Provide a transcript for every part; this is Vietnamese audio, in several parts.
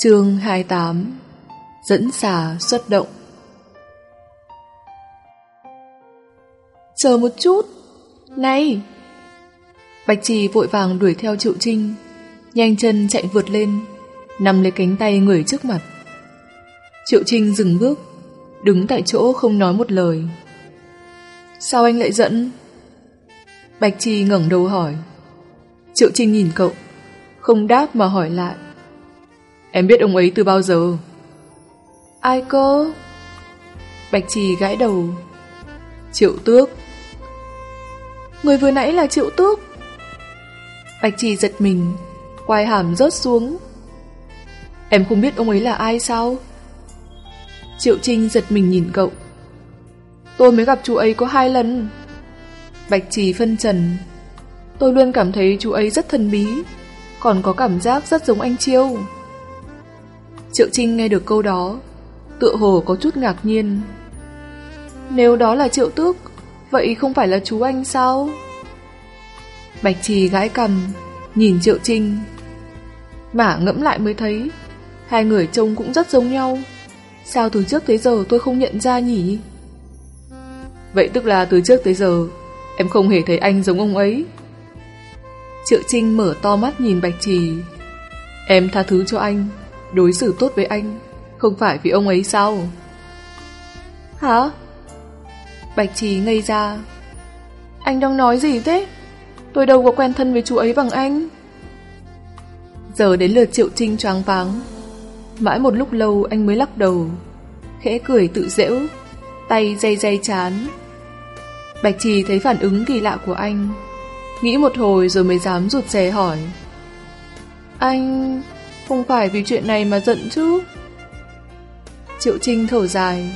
Chương 28 Dẫn xà xuất động. Chờ một chút. Này! Bạch Trì vội vàng đuổi theo Triệu Trinh, Nhanh chân chạy vượt lên Nằm lấy cánh tay người trước mặt. Triệu Trinh dừng bước, Đứng tại chỗ không nói một lời. Sao anh lại giận? Bạch Trì ngẩng đầu hỏi. Triệu Trinh nhìn cậu, Không đáp mà hỏi lại. Em biết ông ấy từ bao giờ? Ai cơ? Bạch Trì gãi đầu. Triệu Tước. Người vừa nãy là Triệu Tước. Bạch Trì giật mình Quai hàm rớt xuống. Em không biết ông ấy là ai sao? Triệu Trinh giật mình nhìn cậu. Tôi mới gặp chú ấy có hai lần. Bạch Trì phân trần. Tôi luôn cảm thấy chú ấy rất thần bí Còn có cảm giác rất giống anh Chiêu Triệu Trinh nghe được câu đó, Tựa hồ có chút ngạc nhiên. Nếu đó là Triệu Tước, Vậy không phải là chú anh sao? Bạch Trì gãi cầm Nhìn Triệu Trinh. Mả ngẫm lại mới thấy, Hai người trông cũng rất giống nhau. Sao từ trước tới giờ tôi không nhận ra nhỉ? Vậy tức là từ trước tới giờ, Em không hề thấy anh giống ông ấy. Triệu Trinh mở to mắt nhìn Bạch Trì. Em tha thứ cho anh. Đối xử tốt với anh. Không phải vì ông ấy sao? Hả? Bạch Trí ngây ra. Anh đang nói gì thế? Tôi đâu có quen thân với chú ấy bằng anh. Giờ đến lượt Triệu Trinh choáng váng. Mãi một lúc lâu anh mới lắc đầu, Khẽ cười tự dễu Tay dây dây chán. Bạch Trì thấy phản ứng kỳ lạ của anh, Nghĩ một hồi rồi mới dám rụt rè hỏi. Anh không phải vì chuyện này mà giận chứ. Triệu Trinh thở dài,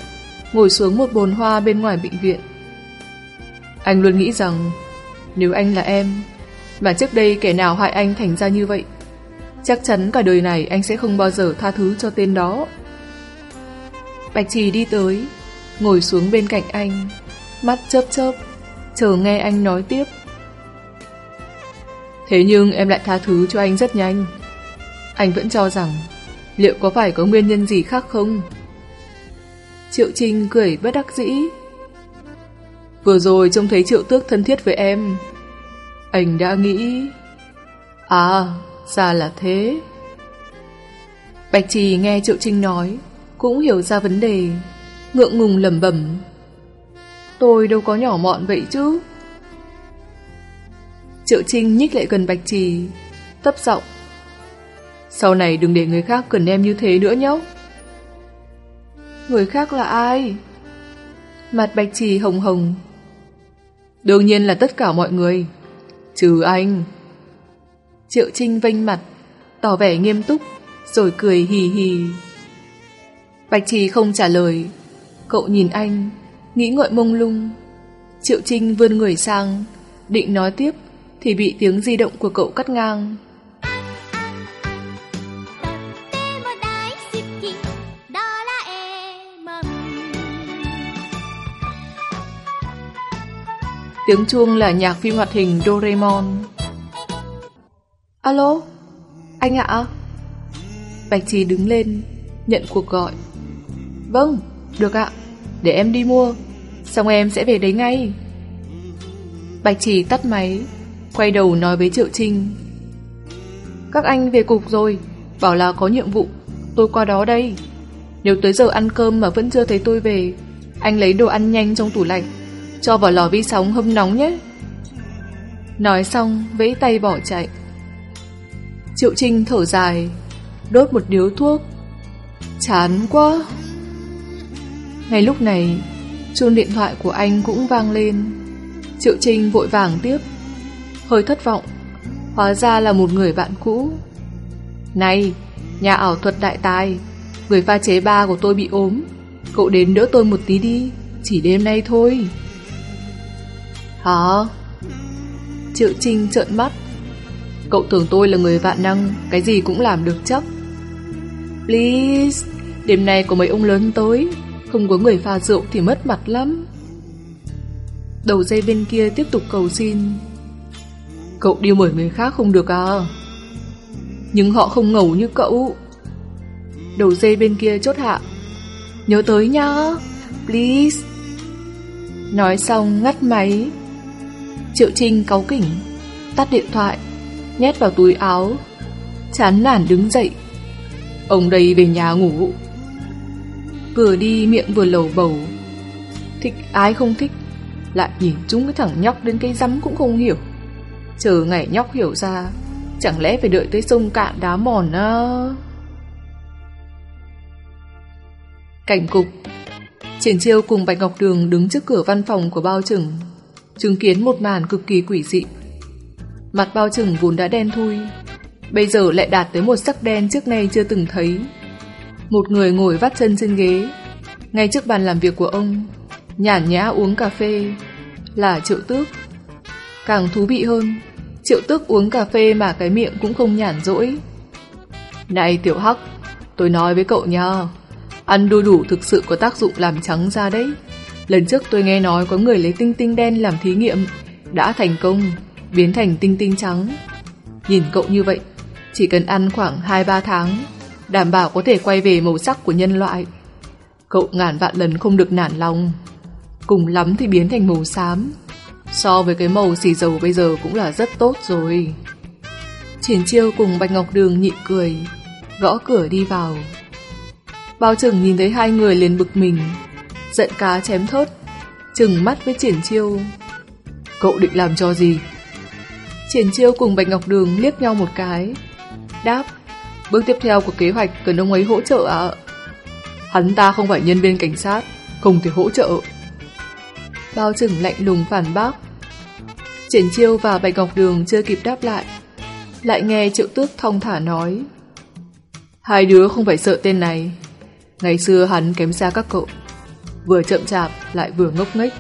Ngồi xuống một bồn hoa bên ngoài bệnh viện. Anh luôn nghĩ rằng, Nếu anh là em, Mà trước đây kẻ nào hại anh thành ra như vậy, Chắc chắn cả đời này anh sẽ không bao giờ tha thứ cho tên đó. Bạch Trì đi tới, Ngồi xuống bên cạnh anh, Mắt chớp chớp, Chờ nghe anh nói tiếp. Thế nhưng em lại tha thứ cho anh rất nhanh. Anh vẫn cho rằng, Liệu có phải có nguyên nhân gì khác không? Triệu Trinh cười bất đắc dĩ. Vừa rồi trông thấy Triệu Tước thân thiết với em. Anh đã nghĩ À ra là thế. Bạch Trì nghe Triệu Trinh nói, Cũng hiểu ra vấn đề, Ngượng ngùng lẩm bẩm. Tôi đâu có nhỏ mọn vậy chứ. Triệu Trinh nhích lại gần Bạch Trì Tấp giọng sau này đừng để người khác cần em như thế nữa nhé. Người khác là ai? Mặt Bạch Trì hồng hồng. Đương nhiên là tất cả mọi người, Trừ anh. Triệu Trinh vênh mặt, Tỏ vẻ nghiêm túc, Rồi cười hì hì. Bạch Trì không trả lời. Cậu nhìn anh, Nghĩ ngợi mông lung. Triệu Trinh vươn người sang, Định nói tiếp Thì bị tiếng di động của cậu cắt ngang. Tiếng chuông là nhạc phim hoạt hình Doraemon. Alo Anh ạ. Bạch Trì đứng lên Nhận cuộc gọi. Vâng, được ạ. Để em đi mua Xong em sẽ về đấy ngay. Bạch Trì tắt máy Quay đầu nói với Triệu Trinh. Các anh về cục rồi Bảo là có nhiệm vụ. Tôi qua đó đây. Nếu tới giờ ăn cơm mà vẫn chưa thấy tôi về Anh lấy đồ ăn nhanh trong tủ lạnh. Cho vào lò vi sóng hâm nóng nhé. Nói xong, vẫy tay bỏ chạy. Triệu Trinh thở dài, Đốt một điếu thuốc. Chán quá. Ngay lúc này, chuông điện thoại của anh cũng vang lên. Triệu Trinh vội vàng tiếp. Hơi thất vọng, Hóa ra là một người bạn cũ. Này, Nhà ảo thuật đại tài, Người pha chế ba của tôi bị ốm. Cậu đến đỡ tôi một tí đi, Chỉ đêm nay thôi. Hả? Triệu Trinh trợn mắt. Cậu tưởng tôi là người vạn năng Cái gì cũng làm được chắc. Please Đêm nay có mấy ông lớn tới Không có người pha rượu thì mất mặt lắm. Đầu dây bên kia tiếp tục cầu xin. Cậu đi mời người khác không được à? Nhưng họ không ngầu như cậu. Đầu dây bên kia chốt hạ. Nhớ tới nhá, please. Nói xong ngắt máy. Triệu Trinh cáu kỉnh, tắt điện thoại, nhét vào túi áo, chán nản đứng dậy. Ông đây về nhà ngủ. Vừa đi miệng vừa lầu bầu. Thích ai không thích, lại nhìn chúng cái thằng nhóc đến cái rắm cũng không hiểu. Chờ ngày nhóc hiểu ra, chẳng lẽ phải đợi tới sông cạn đá mòn á? Cảnh cục Triển chiêu cùng Bạch Ngọc Đường đứng trước cửa văn phòng của bao trừng Chứng kiến một màn cực kỳ quỷ dị. Mặt bao trừng vốn đã đen thui. Bây giờ lại đạt tới một sắc đen trước nay chưa từng thấy. Một người ngồi vắt chân trên ghế. Ngay trước bàn làm việc của ông, Nhàn nhã uống cà phê Là triệu tước. Càng thú vị hơn, Triệu tước uống cà phê mà cái miệng cũng không nhàn rỗi. Này tiểu hắc, Tôi nói với cậu nha Ăn đu đủ thực sự có tác dụng làm trắng da đấy. Lần trước tôi nghe nói có người lấy tinh tinh đen làm thí nghiệm, đã thành công, biến thành tinh tinh trắng. Nhìn cậu như vậy, chỉ cần ăn khoảng 2-3 tháng, đảm bảo có thể quay về màu sắc của nhân loại. Cậu ngàn vạn lần không được nản lòng. Cùng lắm thì biến thành màu xám. So với cái màu xì dầu bây giờ cũng là rất tốt rồi. Triển chiêu cùng Bạch Ngọc Đường nhịn cười, gõ cửa đi vào. Bao trưởng nhìn thấy hai người liền bực mình Giận cá chém thớt Trừng mắt với triển chiêu. Cậu định làm cho gì? Triển chiêu cùng Bạch Ngọc Đường liếc nhau một cái, Đáp, Bước tiếp theo của kế hoạch cần ông ấy hỗ trợ ạ. Hắn ta không phải nhân viên cảnh sát, Không thể hỗ trợ. Bao trừng lạnh lùng phản bác. Triển chiêu và Bạch Ngọc Đường chưa kịp đáp lại Lại nghe triệu tước thong thả nói. Hai đứa không phải sợ tên này. Ngày xưa hắn kém xa các cậu. Vừa chậm chạp lại vừa ngốc nghếch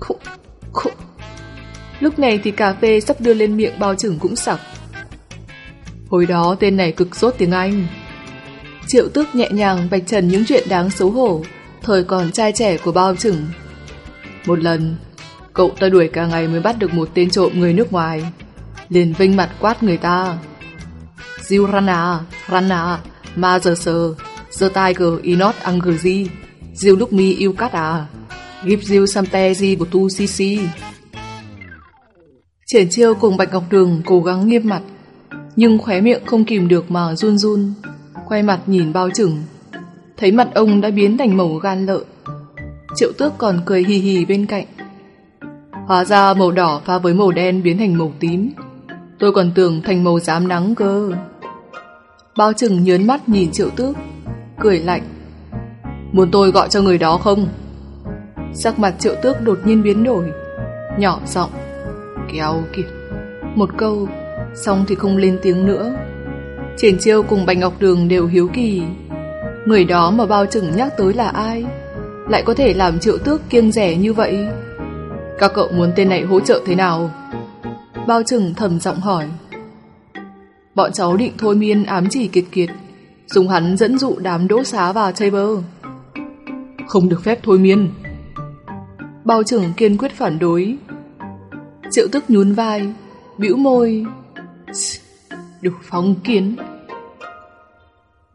Khụ, khụ. Lúc này thì cà phê sắp đưa lên miệng bao trưởng cũng sặc Hồi đó tên này cực sốt tiếng Anh Triệu tước nhẹ nhàng vạch trần những chuyện đáng xấu hổ Thời còn trai trẻ của bao trưởng. Một lần Cậu ta đuổi cả ngày mới bắt được một tên trộm người nước ngoài Liền vinh mặt quát người ta Diu Rana, Rana, Ma giờ Sơ, The tiger is not angry. Diêu lúc mi yêu cắt à. Give you te di của tu si si Triển chiêu cùng Bạch Ngọc Đường cố gắng nghiêm mặt, nhưng khóe miệng không kìm được mà run run, quay mặt nhìn bao chừng. Thấy mặt ông đã biến thành màu gan lợn. Triệu tước còn cười hì hì bên cạnh. Hóa ra màu đỏ pha với màu đen biến thành màu tím. Tôi còn tưởng thành màu giám nắng cơ. Bao chừng nhớn mắt nhìn triệu tước cười lạnh. Muốn tôi gọi cho người đó không? Sắc mặt triệu tước đột nhiên biến đổi, nhỏ giọng, kéo kiệt. Một câu, xong thì không lên tiếng nữa. Triển chiêu cùng Bạch Ngọc Đường đều hiếu kỳ. Người đó mà bao chừng nhắc tới là ai? Lại có thể làm triệu tước kiêng rẻ như vậy? Các cậu muốn tên này hỗ trợ thế nào? Bao chừng thầm giọng hỏi. Bọn cháu định thôi miên ám chỉ kiệt kiệt dùng hắn dẫn dụ đám đỗ xá vào bơ. Không được phép thôi miên. Bao trưởng kiên quyết phản đối. Triệu tức nhún vai, bĩu môi. được phóng kiến.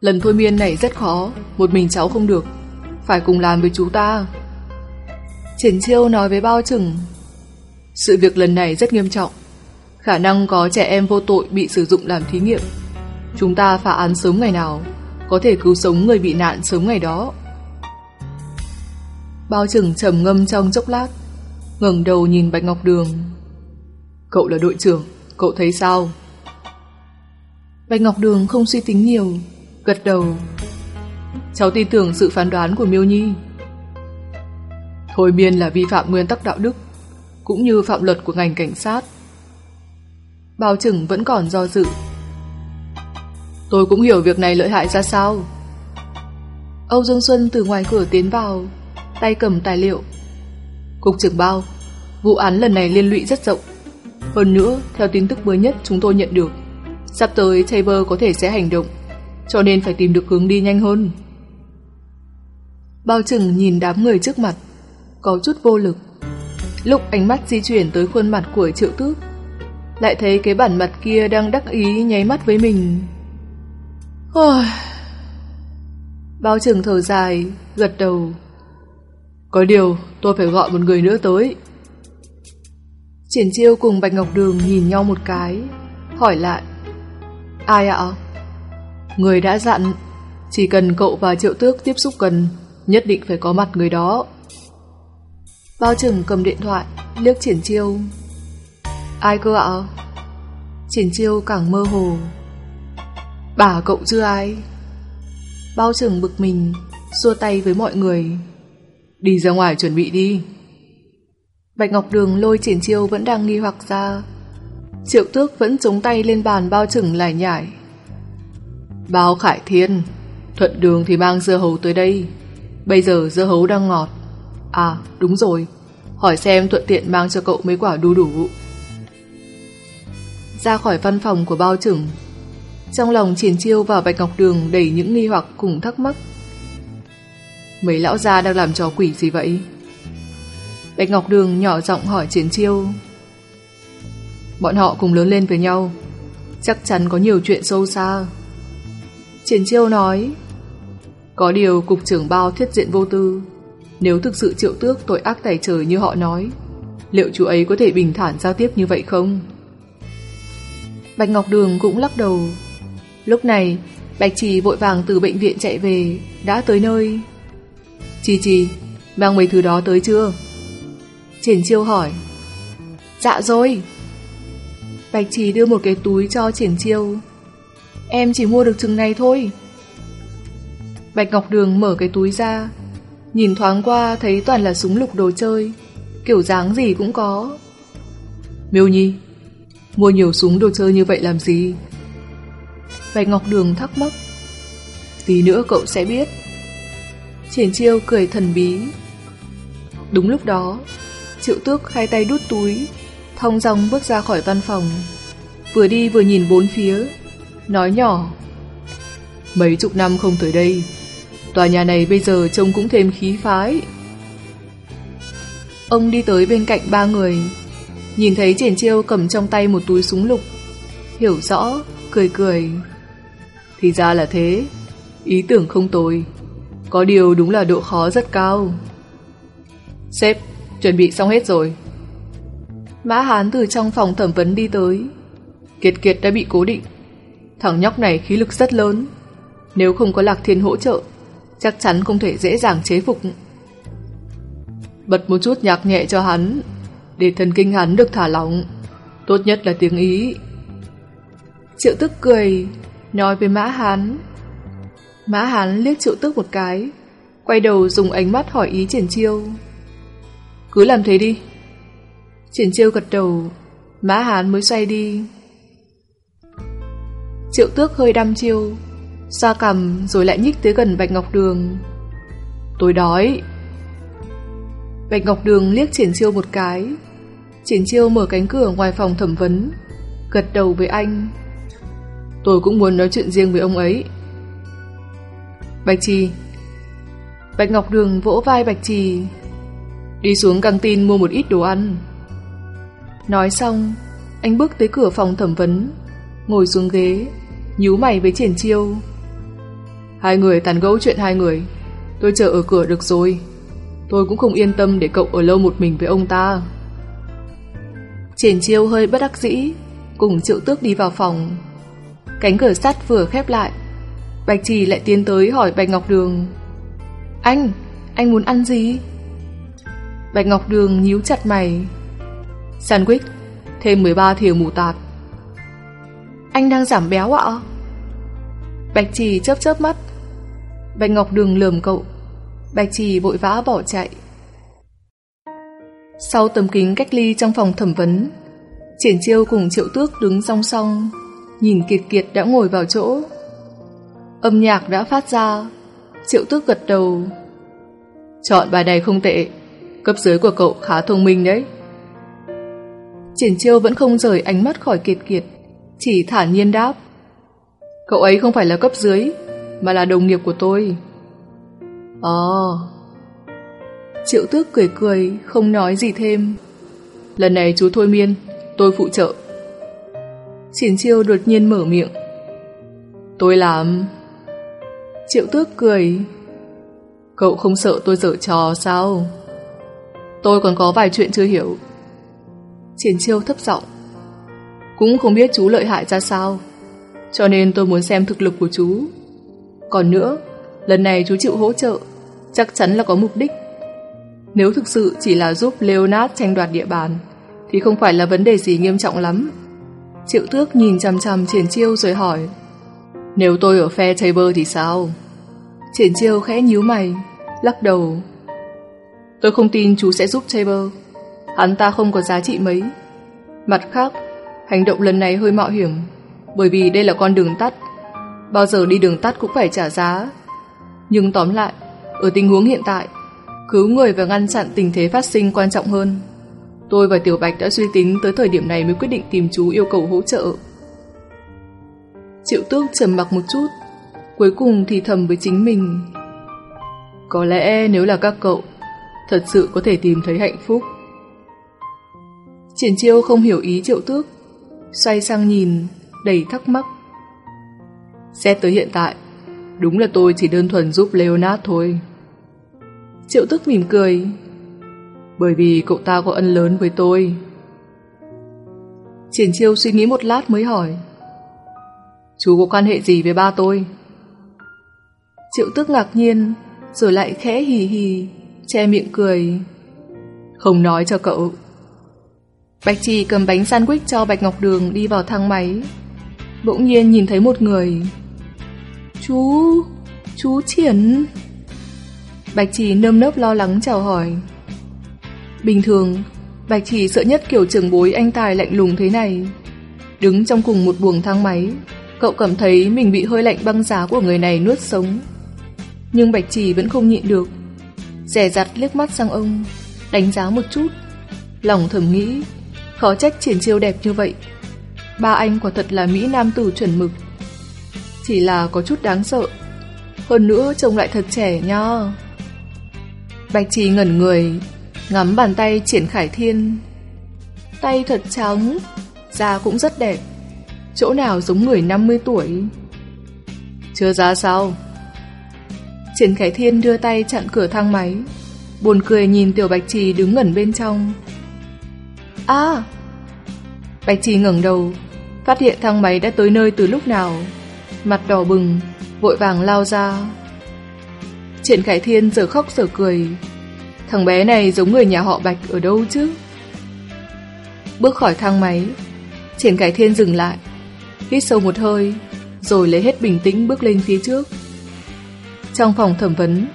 Lần thôi miên này rất khó, một mình cháu không được, phải cùng làm với chú ta. Triển chiêu nói với bao trưởng Sự việc lần này rất nghiêm trọng Khả năng có trẻ em vô tội bị sử dụng làm thí nghiệm Chúng ta phá án sớm ngày nào Có thể cứu sống người bị nạn sớm ngày đó Bao trưởng trầm ngâm trong chốc lát ngẩng đầu nhìn Bạch Ngọc Đường. Cậu là đội trưởng Cậu thấy sao? Bạch Ngọc Đường không suy tính nhiều Gật đầu. Cháu tin tưởng sự phán đoán của Miêu Nhi. Thôi miên là vi phạm nguyên tắc đạo đức Cũng như phạm luật của ngành cảnh sát. Bao trưởng vẫn còn do dự. Tôi cũng hiểu việc này lợi hại ra sao. Âu Dương Xuân từ ngoài cửa tiến vào, tay cầm tài liệu. Cục trưởng bao, vụ án lần này liên lụy rất rộng. Hơn nữa, theo tin tức mới nhất chúng tôi nhận được, sắp tới Tabor có thể sẽ hành động, cho nên phải tìm được hướng đi nhanh hơn. Bao trừng nhìn đám người trước mặt, có chút vô lực. Lúc ánh mắt di chuyển tới khuôn mặt của triệu tước, lại thấy cái bản mặt kia đang đắc ý nháy mắt với mình. Ôi, Bao trừng thở dài, gật đầu. Có điều, tôi phải gọi một người nữa tới. Triển chiêu cùng Bạch Ngọc Đường nhìn nhau một cái, hỏi lại. Ai ạ? Người đã dặn, chỉ cần cậu và triệu tước tiếp xúc gần, nhất định phải có mặt người đó. Bao trừng cầm điện thoại, liếc triển chiêu. Ai cơ ạ? Triển chiêu càng mơ hồ. Bà cậu chưa ai? Bao trừng bực mình, xua tay với mọi người. Đi ra ngoài chuẩn bị đi. Bạch Ngọc Đường lôi triển chiêu vẫn đang nghi hoặc ra. Triệu tước vẫn chống tay lên bàn bao trừng lải nhải. Bao khải thiên, thuận đường thì mang dưa hấu tới đây. Bây giờ dưa hấu đang ngọt. À, đúng rồi. Hỏi xem thuận tiện mang cho cậu mấy quả đu đủ. Ra khỏi văn phòng của bao trừng, trong lòng triển chiêu và Bạch Ngọc Đường đầy những nghi hoặc cùng thắc mắc. Mấy lão gia đang làm trò quỷ gì vậy? Bạch Ngọc Đường nhỏ giọng hỏi triển chiêu. Bọn họ cùng lớn lên với nhau, chắc chắn có nhiều chuyện sâu xa. Triển chiêu nói, có điều cục trưởng bao thiết diện vô tư, nếu thực sự triệu tước tội ác tài trời như họ nói, liệu chú ấy có thể bình thản giao tiếp như vậy không? Bạch Ngọc Đường cũng lắc đầu. Lúc này, Bạch Trì vội vàng từ bệnh viện chạy về, đã tới nơi. Chi Chi, mang mấy thứ đó tới chưa? Triển Chiêu hỏi. Dạ rồi. Bạch Trì đưa một cái túi cho Triển Chiêu. Em chỉ mua được chừng này thôi. Bạch Ngọc Đường mở cái túi ra, nhìn thoáng qua thấy toàn là súng lục đồ chơi, kiểu dáng gì cũng có. Miêu Nhi, mua nhiều súng đồ chơi như vậy làm gì? Bạch Ngọc Đường thắc mắc. Tí nữa cậu sẽ biết. Triển chiêu cười thần bí. Đúng lúc đó, triệu tước hai tay đút túi, thong dong bước ra khỏi văn phòng. Vừa đi vừa nhìn bốn phía, nói nhỏ. Mấy chục năm không tới đây, tòa nhà này bây giờ trông cũng thêm khí phái. Ông đi tới bên cạnh ba người, nhìn thấy triển chiêu cầm trong tay một túi súng lục, hiểu rõ, cười cười. Thì ra là thế, ý tưởng không tồi. Có điều đúng là độ khó rất cao. Sếp, chuẩn bị xong hết rồi. Mã Hán từ trong phòng thẩm vấn đi tới. Kiệt Kiệt đã bị cố định. Thằng nhóc này khí lực rất lớn. Nếu không có Lạc Thiên hỗ trợ, chắc chắn không thể dễ dàng chế phục. Bật một chút nhạc nhẹ cho hắn, để thần kinh hắn được thả lỏng. Tốt nhất là tiếng Ý. Triệu tức cười, nói với Mã Hán. Mã Hán liếc triệu tức một cái, quay đầu dùng ánh mắt hỏi ý triển chiêu. Cứ làm thế đi. Triển chiêu gật đầu, Mã Hán mới xoay đi. Triệu tước hơi đăm chiêu, xoa cằm rồi lại nhích tới gần Bạch Ngọc Đường. Tôi đói. Bạch Ngọc Đường liếc triển chiêu một cái. Triển chiêu mở cánh cửa ngoài phòng thẩm vấn, gật đầu với anh. Tôi cũng muốn nói chuyện riêng với ông ấy. Bạch Trì. Bạch Ngọc Đường vỗ vai Bạch Trì. Đi xuống căng tin mua một ít đồ ăn. Nói xong, Anh bước tới cửa phòng thẩm vấn, Ngồi xuống ghế, nhíu mày với triển chiêu. Hai người tàn gẫu chuyện hai người, Tôi chờ ở cửa được rồi. Tôi cũng không yên tâm để cậu ở lâu một mình với ông ta. Triển chiêu hơi bất đắc dĩ, Cùng triệu tước đi vào phòng. Cánh cửa sắt vừa khép lại Bạch Trì lại tiến tới hỏi Bạch Ngọc Đường. Anh, anh muốn ăn gì? Bạch Ngọc Đường nhíu chặt mày. Sandwich, thêm 13 thìa mù tạt. Anh đang giảm béo ạ? Bạch Trì chớp chớp mắt. Bạch Ngọc Đường lườm cậu. Bạch Trì vội vã bỏ chạy. Sau tấm kính cách ly trong phòng thẩm vấn Triển chiêu cùng triệu tước đứng song song Nhìn Kiệt Kiệt đã ngồi vào chỗ. Âm nhạc đã phát ra. Triệu tước gật đầu. Chọn bài này không tệ. Cấp dưới của cậu khá thông minh đấy. Triển chiêu vẫn không rời ánh mắt khỏi Kiệt Kiệt, Chỉ thản nhiên đáp. Cậu ấy không phải là cấp dưới, Mà là đồng nghiệp của tôi. Ồ Triệu tước cười cười, Không nói gì thêm. Lần này chú Thôi Miên, Tôi phụ trợ. Triển chiêu đột nhiên mở miệng. Tôi làm Triệu tước cười. Cậu không sợ tôi dở trò sao? Tôi còn có vài chuyện chưa hiểu. Triển chiêu thấp giọng. Cũng không biết chú lợi hại ra sao. Cho nên tôi muốn xem thực lực của chú. Còn nữa, lần này chú chịu hỗ trợ, chắc chắn là có mục đích. Nếu thực sự chỉ là giúp Leonard tranh đoạt địa bàn, thì không phải là vấn đề gì nghiêm trọng lắm. Triệu tước nhìn chằm chằm triển chiêu rồi hỏi nếu tôi ở phe Tabor thì sao? Triển chiêu khẽ nhíu mày, Lắc đầu. Tôi không tin chú sẽ giúp Tabor Hắn ta không có giá trị mấy. Mặt khác, Hành động lần này hơi mạo hiểm, Bởi vì đây là con đường tắt. Bao giờ đi đường tắt cũng phải trả giá. Nhưng tóm lại, Ở tình huống hiện tại, Cứu người và ngăn chặn tình thế phát sinh quan trọng hơn. Tôi và Tiểu Bạch đã suy tính tới thời điểm này mới quyết định tìm chú yêu cầu hỗ trợ. Triệu tước trầm mặc một chút, cuối cùng thì thầm với chính mình. Có lẽ nếu là các cậu, thật sự có thể tìm thấy hạnh phúc. Triển chiêu không hiểu ý triệu tước, xoay sang nhìn, đầy thắc mắc. Xét tới hiện tại, đúng là tôi chỉ đơn thuần giúp Leonard thôi. Triệu tước mỉm cười, bởi vì cậu ta có ân lớn với tôi. Triển chiêu suy nghĩ một lát mới hỏi. Chú có quan hệ gì với ba tôi? Triệu tức ngạc nhiên, rồi lại khẽ hì hì, che miệng cười. Không nói cho cậu. Bạch Trì cầm bánh sandwich cho Bạch Ngọc Đường đi vào thang máy. Bỗng nhiên nhìn thấy một người. Chú, chú Triển. Bạch Trì nơm nớp lo lắng chào hỏi. Bình thường, Bạch trì sợ nhất kiểu trưởng bối anh tài lạnh lùng thế này. Đứng trong cùng một buồng thang máy, cậu cảm thấy mình bị hơi lạnh băng giá của người này nuốt sống. Nhưng Bạch Chỉ vẫn không nhịn được. Rẻ rặt liếc mắt sang ông, đánh giá một chút. Lòng thầm nghĩ, khó trách triển chiêu đẹp như vậy. Ba anh quả thật là Mỹ Nam tử chuẩn mực. Chỉ là có chút đáng sợ. Hơn nữa trông lại thật trẻ nha. Bạch Trì ngẩn người, Ngắm bàn tay triển khải thiên Tay thật trắng Da cũng rất đẹp Chỗ nào giống người 50 tuổi? Chưa ra sao? Triển khải thiên đưa tay chặn cửa thang máy Buồn cười nhìn tiểu bạch trì đứng ngẩn bên trong. À! Bạch trì ngẩng đầu Phát hiện thang máy đã tới nơi từ lúc nào. Mặt đỏ bừng Vội vàng lao ra. Triển khải thiên giờ khóc giờ cười. Thằng bé này giống người nhà họ Bạch ở đâu chứ? Bước khỏi thang máy, Triển Cải Thiên dừng lại, hít sâu một hơi, rồi lấy hết bình tĩnh bước lên phía trước. Trong phòng thẩm vấn,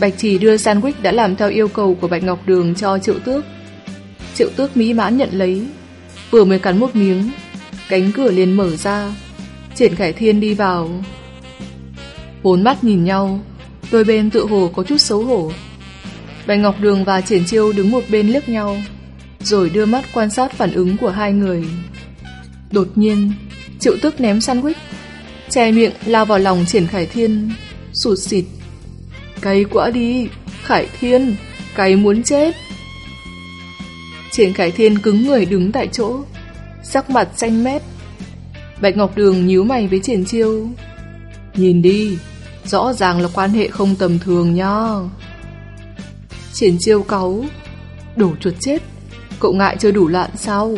Bạch Trì đưa sandwich đã làm theo yêu cầu của Bạch Ngọc Đường cho Triệu Tước. Triệu Tước mỹ mãn nhận lấy, vừa mới cắn một miếng, cánh cửa liền mở ra, Triển Khải Thiên đi vào. Bốn mắt nhìn nhau, đôi bên tự hồ có chút xấu hổ. Bạch Ngọc Đường và Triển Chiêu đứng một bên liếc nhau, rồi đưa mắt quan sát phản ứng của hai người. Đột nhiên, Triệu Tức ném sandwich, che miệng lao vào lòng Triển Khải Thiên, sụt xịt. Cay quá đi, Khải Thiên, cay muốn chết. Triển Khải Thiên cứng người đứng tại chỗ, sắc mặt xanh mét. Bạch Ngọc Đường nhíu mày với Triển Chiêu. Nhìn đi, rõ ràng là quan hệ không tầm thường nha. Triển chiêu cáu Đổ chuột chết Cậu ngại chưa đủ loạn sao